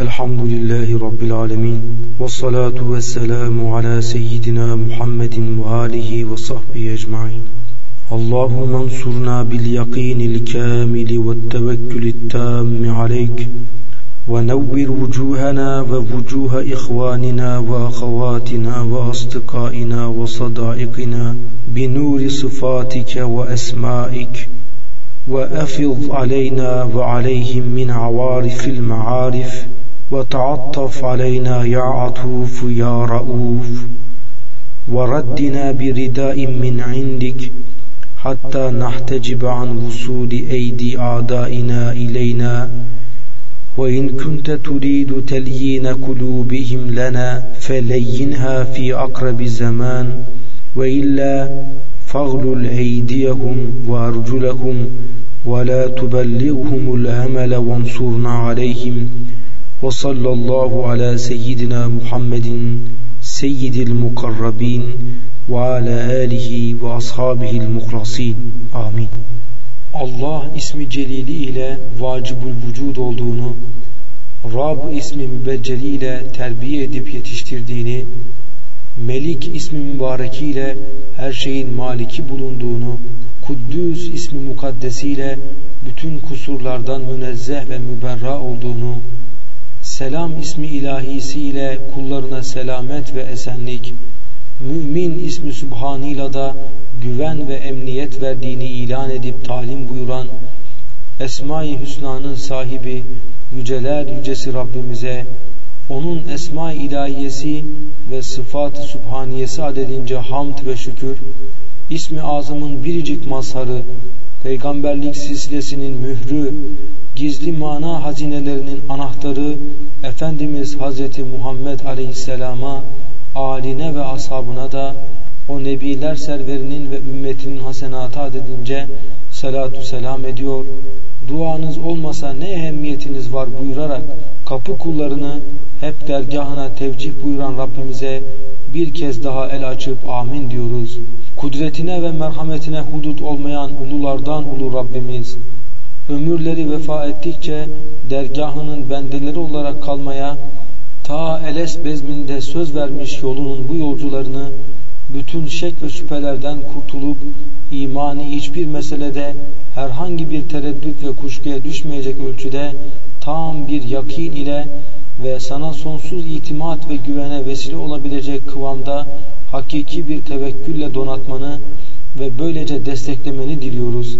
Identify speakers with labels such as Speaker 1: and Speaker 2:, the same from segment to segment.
Speaker 1: الحمد لله رب العالمين والصلاة والسلام على سيدنا محمد وآله وصحبه أجمعين. اللهم انصرنا باليقين الكامل والتوكل التام عليك ونور وجوهنا ووجوه إخواننا وأخواتنا وأصدقائنا وصدائقنا بنور صفاتك وأسمائك وأفض علينا وعليهم من عوارف المعارف وتعطف علينا يا عطوف يا رؤوف وردنا برداء من عندك حتى نحتجب عن وصول أيدي أعدائنا إلينا. وإن كنت تريد تليين قلوبهم لنا فلينها في أقرب زمان وإلا فاغلل أيديهم وأرجلهم ولا تبلغهم الأمل وانصرنا عليهم. وصلى الله على سيدنا محمد سيد المقربين وعلى آله وأصحابه المخلصين آمين Allah ismi celili ile vacibul vücud olduğunu, Rab ismi mübecceli ile terbiye edip yetiştirdiğini, Melik ismi mübarekiyle her şeyin maliki bulunduğunu, Kuddüs ismi mukaddesiyle bütün kusurlardan münezzeh ve müberra olduğunu, Selam ismi ilahisiyle kullarına selamet ve esenlik, Mümin ismi Subhanıyla da güven ve emniyet verdiğini ilan edip talim buyuran, Esma-i Hüsna'nın sahibi, yüceler yücesi Rabbimize, onun esma-i ilahiyesi ve sıfat-ı subhaniyesi adedince hamd ve şükür, ismi azamın biricik mazharı, peygamberlik silsilesinin mührü, gizli mana hazinelerinin anahtarı, Efendimiz Hazreti Muhammed Aleyhisselam'a, aline ve ashabına da o nebiler serverinin ve ümmetinin hasenatı adedince salatu selam ediyor. Duanız olmasa ne ehemmiyetiniz var buyurarak kapı kullarını hep dergahına tevcih buyuran Rabbimize bir kez daha el açıp amin diyoruz. Kudretine ve merhametine hudut olmayan ululardan ulu Rabbimiz, ömürleri vefa ettikçe dergahının bendeleri olarak kalmaya, ta Eles bezminde söz vermiş yolunun bu yolcularını bütün şek ve şüphelerden kurtulup imani hiçbir meselede herhangi bir tereddüt ve kuşkuya düşmeyecek ölçüde tam bir yakin ile ve sana sonsuz itimat ve güvene vesile olabilecek kıvamda hakiki bir tevekkülle donatmanı ve böylece desteklemeni diliyoruz.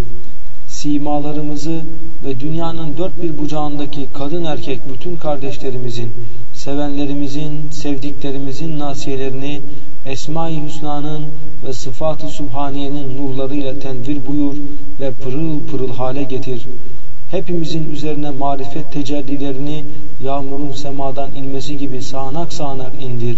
Speaker 1: Simalarımızı ve dünyanın dört bir bucağındaki kadın erkek bütün kardeşlerimizin, sevenlerimizin, sevdiklerimizin nasiyelerini Esma-i Hüsna'nın ve Sıfat-ı Subhaniye'nin nurlarıyla tenvir buyur ve pırıl pırıl hale getir. Hepimizin üzerine marifet tecellilerini yağmurun semadan inmesi gibi sağanak sağanak indir.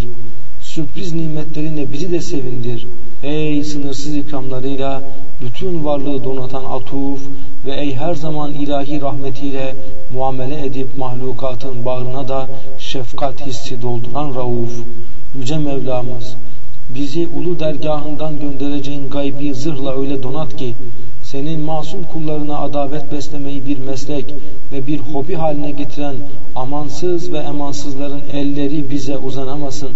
Speaker 1: Sürpriz nimetlerinle bizi de sevindir. Ey sınırsız ikramlarıyla bütün varlığı donatan atuf ve ey her zaman ilahi rahmetiyle muamele edip mahlukatın bağrına da şefkat hissi dolduran rauf. Yüce Mevlamız bizi ulu dergahından göndereceğin gaybi zırhla öyle donat ki senin masum kullarına adavet beslemeyi bir meslek ve bir hobi haline getiren amansız ve emansızların elleri bize uzanamasın.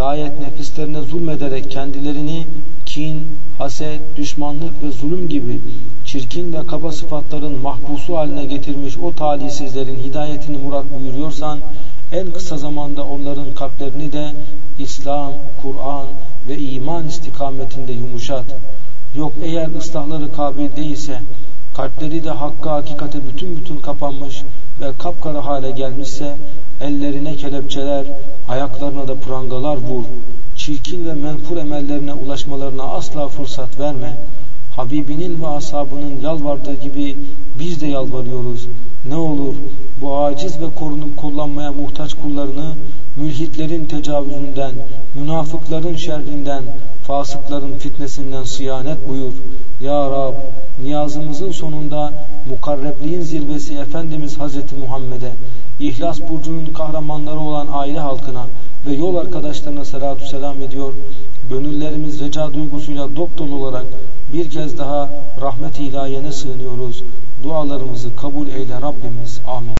Speaker 1: Şayet nefislerine zulmederek kendilerini kin, haset, düşmanlık ve zulüm gibi çirkin ve kaba sıfatların mahpusu haline getirmiş o talihsizlerin hidayetini murat buyuruyorsan en kısa zamanda onların kalplerini de İslam, Kur'an ve iman istikametinde yumuşat. Yok eğer ıslahları kabil değilse, kalpleri de hakka hakikate bütün bütün kapanmış ve kapkara hale gelmişse, ellerine kelepçeler, ayaklarına da prangalar vur. Çirkin ve menfur emellerine ulaşmalarına asla fırsat verme. Habibinin ve ashabının yalvardığı gibi biz de yalvarıyoruz. Ne olur bu aciz ve korunup kullanmaya muhtaç kullarını mülhitlerin tecavüzünden, münafıkların şerrinden, fasıkların fitnesinden sıyanet buyur. Ya Rab, niyazımızın sonunda mukarrebliğin zirvesi Efendimiz Hazreti Muhammed'e, İhlas Burcu'nun kahramanları olan aile halkına ve yol arkadaşlarına salatu selam ediyor. Gönüllerimiz reca duygusuyla dop dolu olarak bir kez daha rahmet-i ilahiyene sığınıyoruz. Dualarımızı kabul eyle Rabbimiz. Amin.